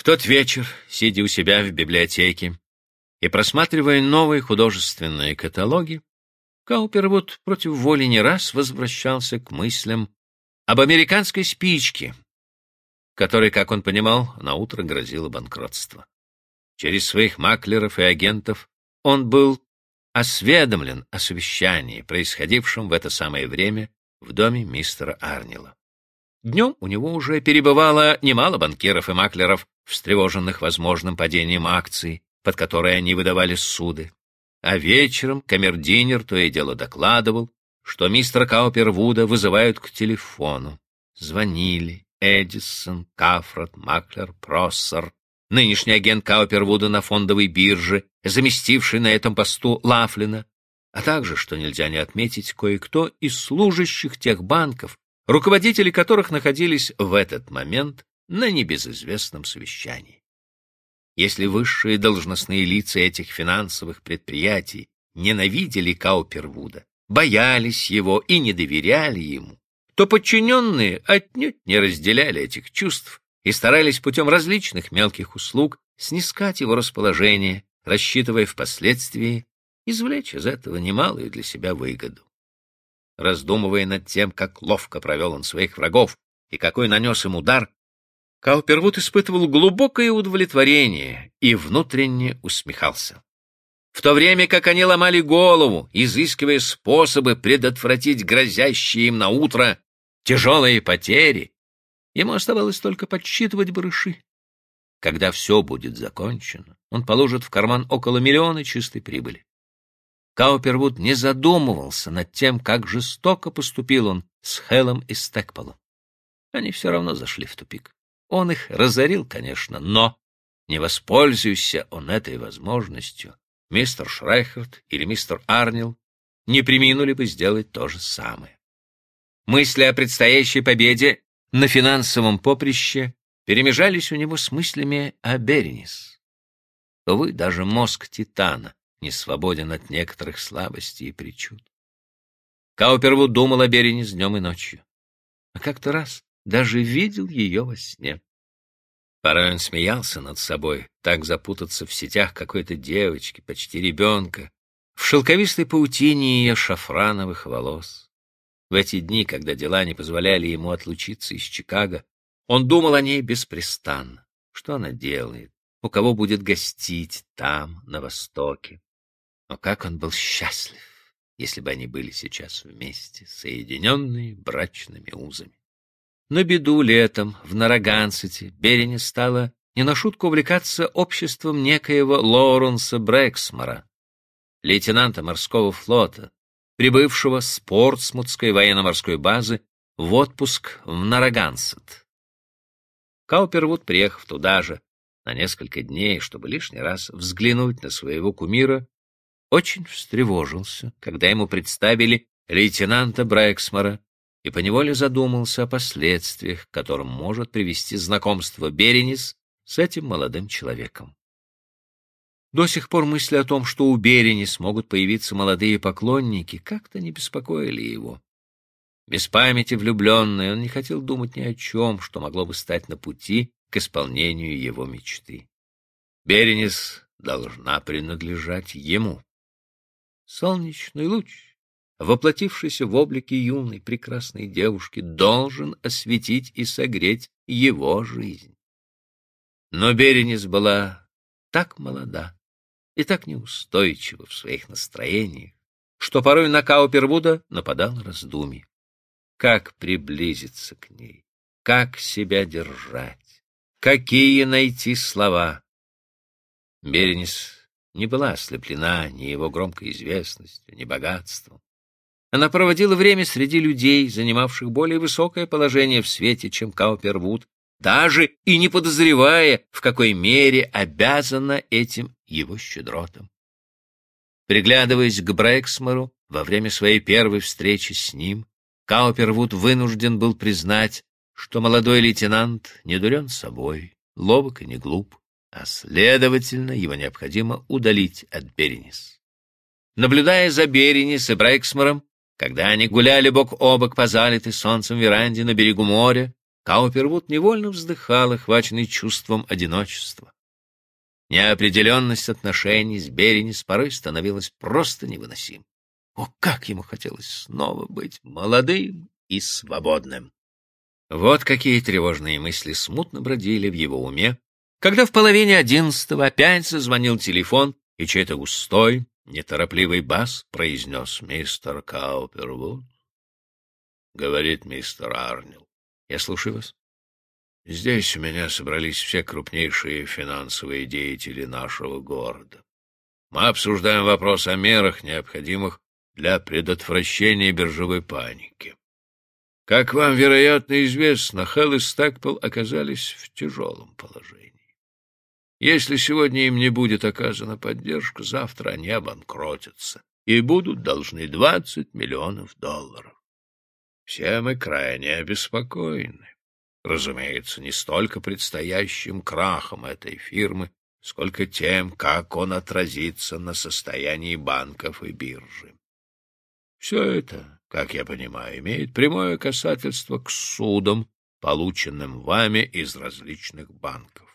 В тот вечер, сидя у себя в библиотеке и просматривая новые художественные каталоги, Каупервуд против воли не раз возвращался к мыслям об американской спичке, которой, как он понимал, на утро грозило банкротство. Через своих маклеров и агентов он был осведомлен о совещании, происходившем в это самое время в доме мистера Арнила. Днем у него уже перебывало немало банкиров и маклеров, встревоженных возможным падением акций, под которые они выдавали суды. А вечером камердинер то и дело докладывал, что мистера Каупервуда вызывают к телефону. Звонили Эдисон, Кафрат, Маклер, Проссер, нынешний агент Каупервуда на фондовой бирже, заместивший на этом посту Лафлина, а также, что нельзя не отметить, кое-кто из служащих тех банков, руководители которых находились в этот момент на небезызвестном совещании. Если высшие должностные лица этих финансовых предприятий ненавидели Каупервуда, боялись его и не доверяли ему, то подчиненные отнюдь не разделяли этих чувств и старались путем различных мелких услуг снискать его расположение, рассчитывая впоследствии извлечь из этого немалую для себя выгоду. Раздумывая над тем, как ловко провел он своих врагов и какой нанес им удар, Каупервуд испытывал глубокое удовлетворение и внутренне усмехался. В то время как они ломали голову, изыскивая способы предотвратить грозящие им на утро тяжелые потери, ему оставалось только подсчитывать барыши. Когда все будет закончено, он положит в карман около миллиона чистой прибыли. Каупервуд не задумывался над тем, как жестоко поступил он с Хелом и Стекполом. Они все равно зашли в тупик. Он их разорил, конечно, но, не воспользуйся он этой возможностью, мистер Шрайхерт или мистер Арнил не приминули бы сделать то же самое. Мысли о предстоящей победе на финансовом поприще перемежались у него с мыслями о Беренис. Увы, даже мозг Титана не свободен от некоторых слабостей и причуд. Каупервуд думал о Беренис днем и ночью. А как-то раз даже видел ее во сне. Порой он смеялся над собой, так запутаться в сетях какой-то девочки, почти ребенка, в шелковистой паутине ее шафрановых волос. В эти дни, когда дела не позволяли ему отлучиться из Чикаго, он думал о ней беспрестанно. Что она делает? У кого будет гостить там, на Востоке? Но как он был счастлив, если бы они были сейчас вместе, соединенные брачными узами. На беду летом в Нарагансете Берени стала не на шутку увлекаться обществом некоего Лоуренса Брэксмора, лейтенанта морского флота, прибывшего с Портсмутской военно-морской базы в отпуск в Нарагансет. Каупервуд, приехав туда же на несколько дней, чтобы лишний раз взглянуть на своего кумира, очень встревожился, когда ему представили лейтенанта Брэксмора, и поневоле задумался о последствиях, к которым может привести знакомство Беренис с этим молодым человеком. До сих пор мысли о том, что у Беренис могут появиться молодые поклонники, как-то не беспокоили его. Без памяти влюбленный он не хотел думать ни о чем, что могло бы стать на пути к исполнению его мечты. Беренис должна принадлежать ему. Солнечный луч воплотившийся в облике юной прекрасной девушки, должен осветить и согреть его жизнь. Но Беренис была так молода и так неустойчива в своих настроениях, что порой на Каупервуда нападал раздумье. Как приблизиться к ней? Как себя держать? Какие найти слова? Беренис не была ослеплена ни его громкой известностью, ни богатством. Она проводила время среди людей, занимавших более высокое положение в свете, чем Каупервуд, даже и не подозревая, в какой мере обязана этим его щедротам. Приглядываясь к Брэксмору во время своей первой встречи с ним, Каупервуд вынужден был признать, что молодой лейтенант не дурен собой, ловок и не глуп, а, следовательно, его необходимо удалить от Беренис. Наблюдая за Беренис и Брэксмором, когда они гуляли бок о бок по залитой солнцем веранде на берегу моря, Каупервуд невольно вздыхал, охваченный чувством одиночества. Неопределенность отношений с Беренис порой становилась просто невыносимой. О, как ему хотелось снова быть молодым и свободным! Вот какие тревожные мысли смутно бродили в его уме, когда в половине одиннадцатого опять зазвонил телефон, и чей-то густой, неторопливый бас произнес «Мистер Каупервуд». Говорит мистер Арнил. Я слушаю вас. Здесь у меня собрались все крупнейшие финансовые деятели нашего города. Мы обсуждаем вопрос о мерах, необходимых для предотвращения биржевой паники. Как вам, вероятно, известно, Хелл и Стакпл оказались в тяжелом положении. Если сегодня им не будет оказана поддержка, завтра они обанкротятся и будут должны 20 миллионов долларов. Все мы крайне обеспокоены. Разумеется, не столько предстоящим крахом этой фирмы, сколько тем, как он отразится на состоянии банков и биржи. Все это, как я понимаю, имеет прямое касательство к судам, полученным вами из различных банков.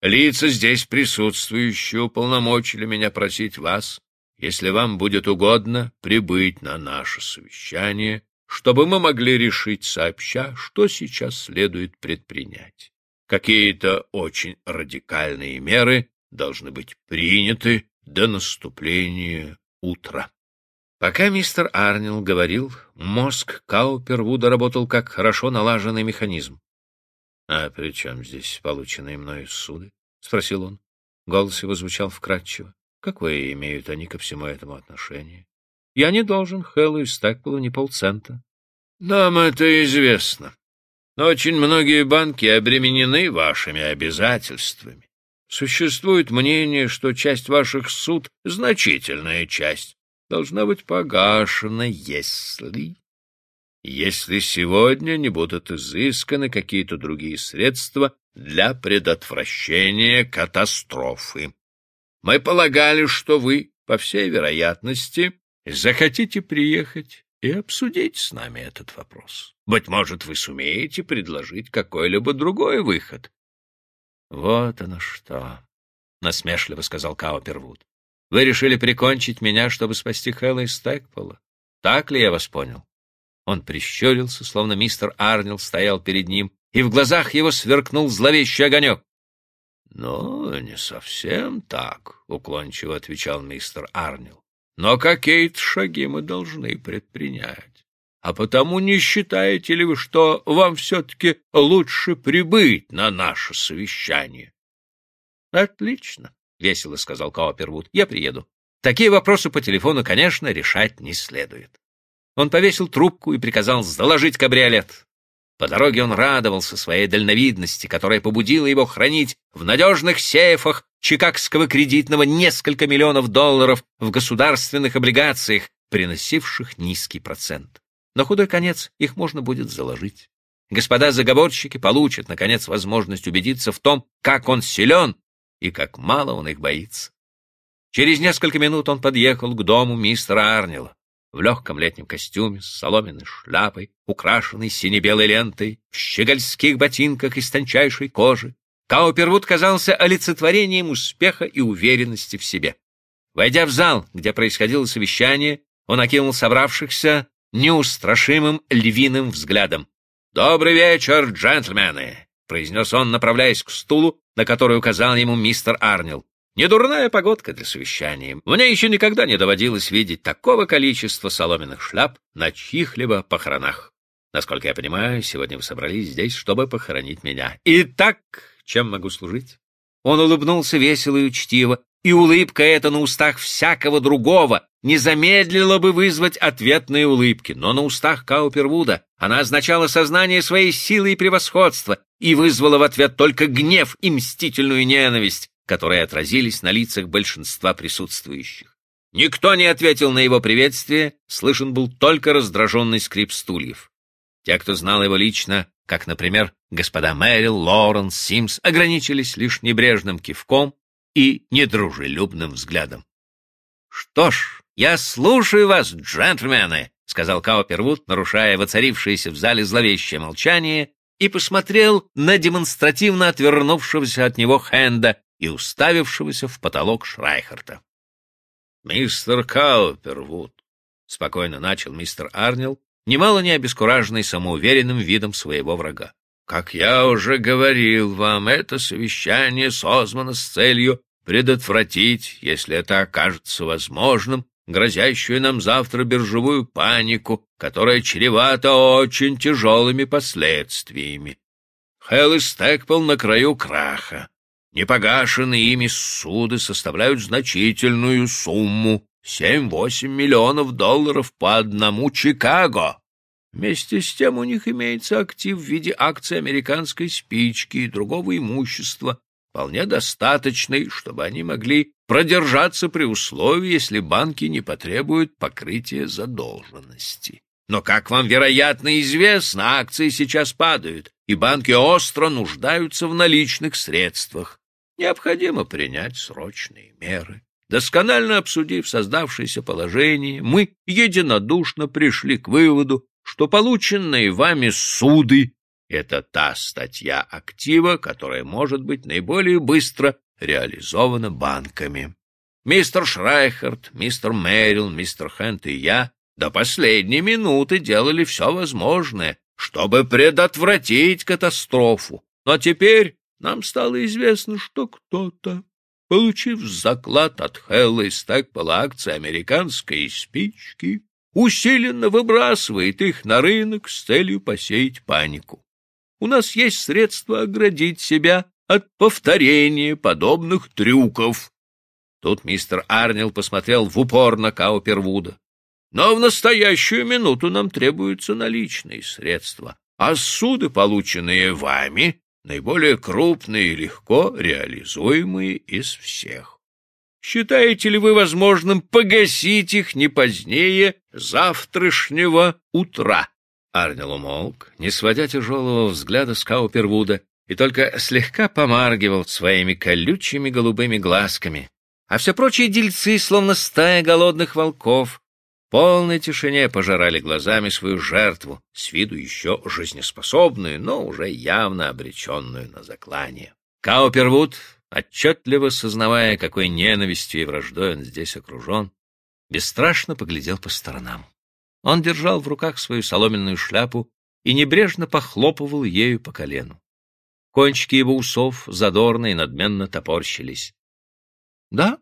Лица здесь присутствующие уполномочили меня просить вас, если вам будет угодно, прибыть на наше совещание чтобы мы могли решить сообща, что сейчас следует предпринять. Какие-то очень радикальные меры должны быть приняты до наступления утра. Пока мистер Арнил говорил, мозг Каупервуда работал как хорошо налаженный механизм. — А при чем здесь полученные мною суды? — спросил он. Голос его звучал вкрадчиво. — Какое имеют они ко всему этому отношение? Я не должен Хэллу и Стакпелу ни полцента. Нам это известно. Но очень многие банки обременены вашими обязательствами. Существует мнение, что часть ваших суд, значительная часть, должна быть погашена, если... Если сегодня не будут изысканы какие-то другие средства для предотвращения катастрофы. Мы полагали, что вы, по всей вероятности, захотите приехать и обсудить с нами этот вопрос. Быть может, вы сумеете предложить какой-либо другой выход. — Вот оно что, — насмешливо сказал Каупервуд. — Вы решили прикончить меня, чтобы спасти Хэлла и Стэкпола? Так ли я вас понял? Он прищурился, словно мистер Арнил стоял перед ним, и в глазах его сверкнул зловещий огонек. — Ну, не совсем так, — уклончиво отвечал мистер Арнил. Но какие-то шаги мы должны предпринять. А потому не считаете ли вы, что вам все-таки лучше прибыть на наше совещание? — Отлично, — весело сказал Каупервуд. — Я приеду. Такие вопросы по телефону, конечно, решать не следует. Он повесил трубку и приказал заложить кабриолет. По дороге он радовался своей дальновидности, которая побудила его хранить в надежных сейфах чикагского кредитного несколько миллионов долларов в государственных облигациях, приносивших низкий процент. На худой конец их можно будет заложить. Господа заговорщики получат, наконец, возможность убедиться в том, как он силен и как мало он их боится. Через несколько минут он подъехал к дому мистера Арнила в легком летнем костюме с соломенной шляпой, украшенной сине-белой лентой, в щегольских ботинках из тончайшей кожи. Каупервуд казался олицетворением успеха и уверенности в себе. Войдя в зал, где происходило совещание, он окинул собравшихся неустрашимым львиным взглядом. «Добрый вечер, джентльмены!» — произнес он, направляясь к стулу, на который указал ему мистер Арнил. Недурная погодка для совещания. Мне еще никогда не доводилось видеть такого количества соломенных шляп на чьих-либо похоронах. Насколько я понимаю, сегодня вы собрались здесь, чтобы похоронить меня. Итак, чем могу служить? Он улыбнулся весело и учтиво, и улыбка эта на устах всякого другого не замедлила бы вызвать ответные улыбки, но на устах Каупервуда она означала сознание своей силы и превосходства и вызвала в ответ только гнев и мстительную ненависть, которые отразились на лицах большинства присутствующих. Никто не ответил на его приветствие, слышен был только раздраженный скрип стульев. Те, кто знал его лично, как, например, господа Мэрил, Лоренс, Симс, ограничились лишь небрежным кивком и недружелюбным взглядом. — Что ж, я слушаю вас, джентльмены, — сказал Каупервуд, нарушая воцарившееся в зале зловещее молчание и посмотрел на демонстративно отвернувшегося от него Хенда и уставившегося в потолок Шрайхарта. «Мистер Каупервуд», — спокойно начал мистер Арнил, немало не обескураженный самоуверенным видом своего врага. «Как я уже говорил вам, это совещание созвано с целью предотвратить, если это окажется возможным, грозящую нам завтра биржевую панику, которая чревата очень тяжелыми последствиями. Хелл и Стэкпл на краю краха. Непогашенные ими суды составляют значительную сумму — семь-восемь миллионов долларов по одному Чикаго. Вместе с тем у них имеется актив в виде акций американской спички и другого имущества, вполне достаточный, чтобы они могли продержаться при условии, если банки не потребуют покрытия задолженности. Но, как вам, вероятно, известно, акции сейчас падают, и банки остро нуждаются в наличных средствах. Необходимо принять срочные меры. Досконально обсудив создавшееся положение, мы единодушно пришли к выводу, что полученные вами суды это та статья актива, которая может быть наиболее быстро реализована банками. Мистер Шрайхард, мистер Мэрил, мистер Хэнт и я до последней минуты делали все возможное, чтобы предотвратить катастрофу. Но теперь нам стало известно, что кто-то, получив заклад от Хэлла и Стэкпола акции американской спички, усиленно выбрасывает их на рынок с целью посеять панику у нас есть средства оградить себя от повторения подобных трюков. Тут мистер Арнил посмотрел в упор на Каупервуда. Но в настоящую минуту нам требуются наличные средства, а суды, полученные вами, наиболее крупные и легко реализуемые из всех. Считаете ли вы возможным погасить их не позднее завтрашнего утра? Арнел умолк, не сводя тяжелого взгляда с Каупервуда, и только слегка помаргивал своими колючими голубыми глазками. А все прочие дельцы, словно стая голодных волков, полной тишине пожирали глазами свою жертву, с виду еще жизнеспособную, но уже явно обреченную на заклание. Каупервуд, отчетливо сознавая, какой ненавистью и враждой он здесь окружен, бесстрашно поглядел по сторонам. Он держал в руках свою соломенную шляпу и небрежно похлопывал ею по колену. Кончики его усов задорно и надменно топорщились. — Да,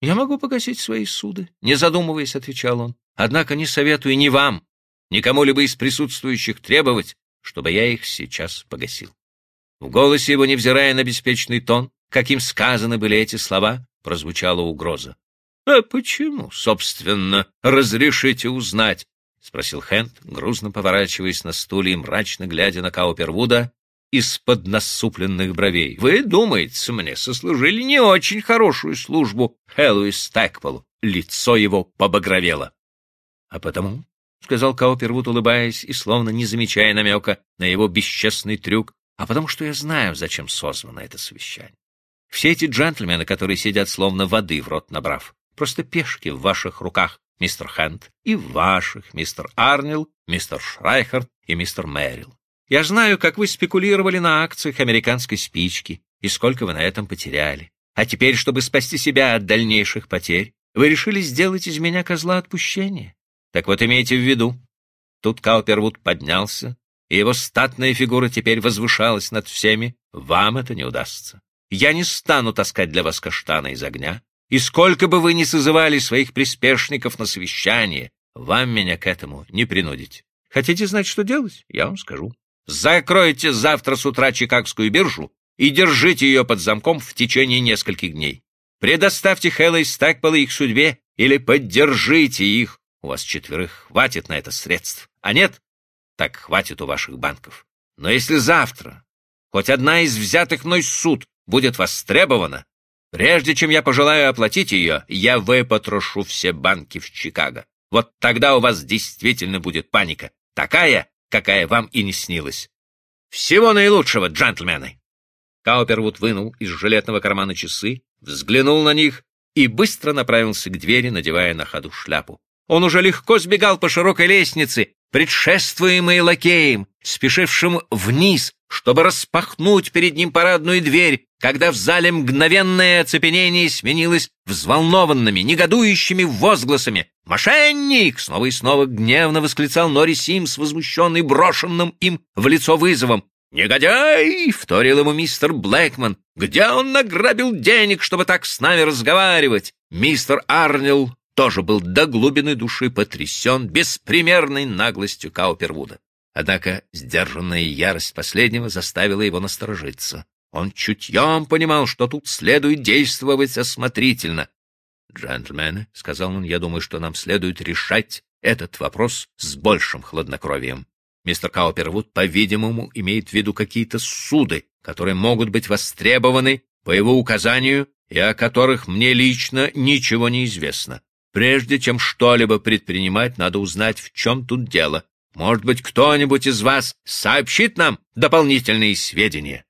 я могу погасить свои суды, — не задумываясь, отвечал он. — Однако не советую ни вам, ни кому-либо из присутствующих требовать, чтобы я их сейчас погасил. В голосе его, невзирая на беспечный тон, каким сказаны были эти слова, прозвучала угроза. — А почему, собственно, разрешите узнать, — спросил Хэнд, грузно поворачиваясь на стуле и мрачно глядя на Каупервуда из-под насупленных бровей. — Вы, думается мне, сослужили не очень хорошую службу Хэллоу Стэкполу. Лицо его побагровело. — А потому, — сказал Каупервуд, улыбаясь и словно не замечая намека на его бесчестный трюк, — а потому что я знаю, зачем созвано это совещание. Все эти джентльмены, которые сидят словно воды в рот набрав, просто пешки в ваших руках, мистер Хэнд, и ваших, мистер Арнил, мистер Шрайхард и мистер Мэрил. Я знаю, как вы спекулировали на акциях американской спички и сколько вы на этом потеряли. А теперь, чтобы спасти себя от дальнейших потерь, вы решили сделать из меня козла отпущения. Так вот, имейте в виду. Тут Каупервуд поднялся, и его статная фигура теперь возвышалась над всеми. Вам это не удастся. Я не стану таскать для вас каштана из огня, и сколько бы вы ни созывали своих приспешников на совещание, вам меня к этому не принудить. Хотите знать, что делать? Я вам скажу. Закройте завтра с утра Чикагскую биржу и держите ее под замком в течение нескольких дней. Предоставьте Хэлла и Стакпала их судьбе или поддержите их. У вас четверых хватит на это средств. А нет, так хватит у ваших банков. Но если завтра хоть одна из взятых мной суд будет востребована, Прежде чем я пожелаю оплатить ее, я выпотрошу все банки в Чикаго. Вот тогда у вас действительно будет паника. Такая, какая вам и не снилась. Всего наилучшего, джентльмены!» Каупервуд вынул из жилетного кармана часы, взглянул на них и быстро направился к двери, надевая на ходу шляпу. Он уже легко сбегал по широкой лестнице, предшествуемый лакеем, спешившим вниз, чтобы распахнуть перед ним парадную дверь, когда в зале мгновенное оцепенение сменилось взволнованными, негодующими возгласами. «Мошенник!» — снова и снова гневно восклицал Нори Симс, возмущенный брошенным им в лицо вызовом. «Негодяй!» — вторил ему мистер Блэкман. «Где он награбил денег, чтобы так с нами разговаривать?» Мистер Арнил тоже был до глубины души потрясен беспримерной наглостью Каупервуда. Однако сдержанная ярость последнего заставила его насторожиться. Он чутьем понимал, что тут следует действовать осмотрительно. «Джентльмены», — сказал он, — «я думаю, что нам следует решать этот вопрос с большим хладнокровием. Мистер Каупервуд, по-видимому, имеет в виду какие-то суды, которые могут быть востребованы по его указанию и о которых мне лично ничего не известно. Прежде чем что-либо предпринимать, надо узнать, в чем тут дело. Может быть, кто-нибудь из вас сообщит нам дополнительные сведения.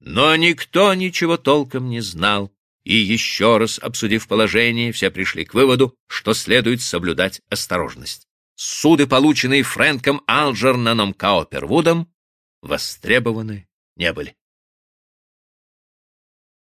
Но никто ничего толком не знал, и еще раз обсудив положение, все пришли к выводу, что следует соблюдать осторожность. Суды, полученные Фрэнком Алджернаном Каупервудом, востребованы не были.